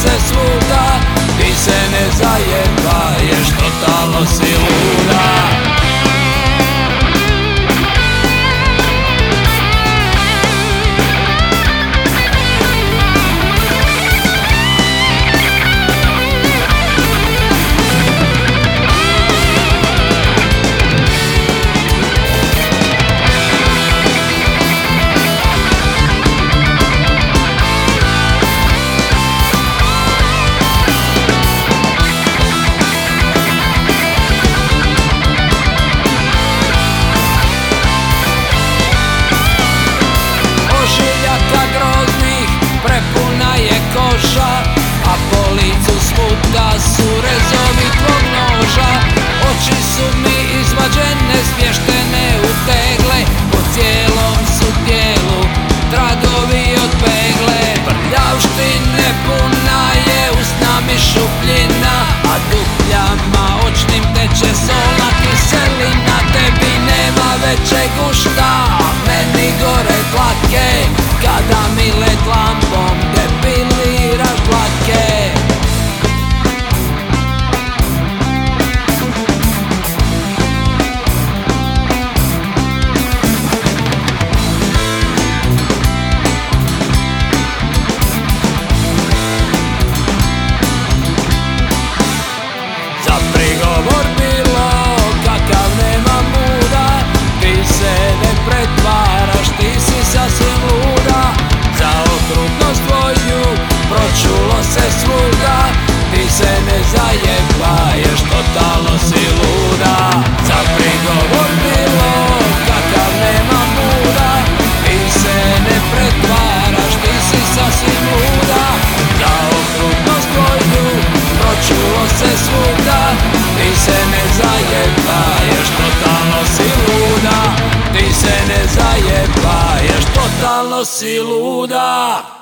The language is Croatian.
se svuda Ti se ne zajebaješ, totalno si koža A po licu smuta su rezovi tvog noža. Oči su mi izvađene, smještene u tegle Po cijelom su tijelu tragovi od pegle. Prljavštine puna je usna mi šupljina A dupljama očnim teče sola kiselina Tebi nema većeg ušta, a meni gore tlake, Kada mi let lampom favor. não se iluda.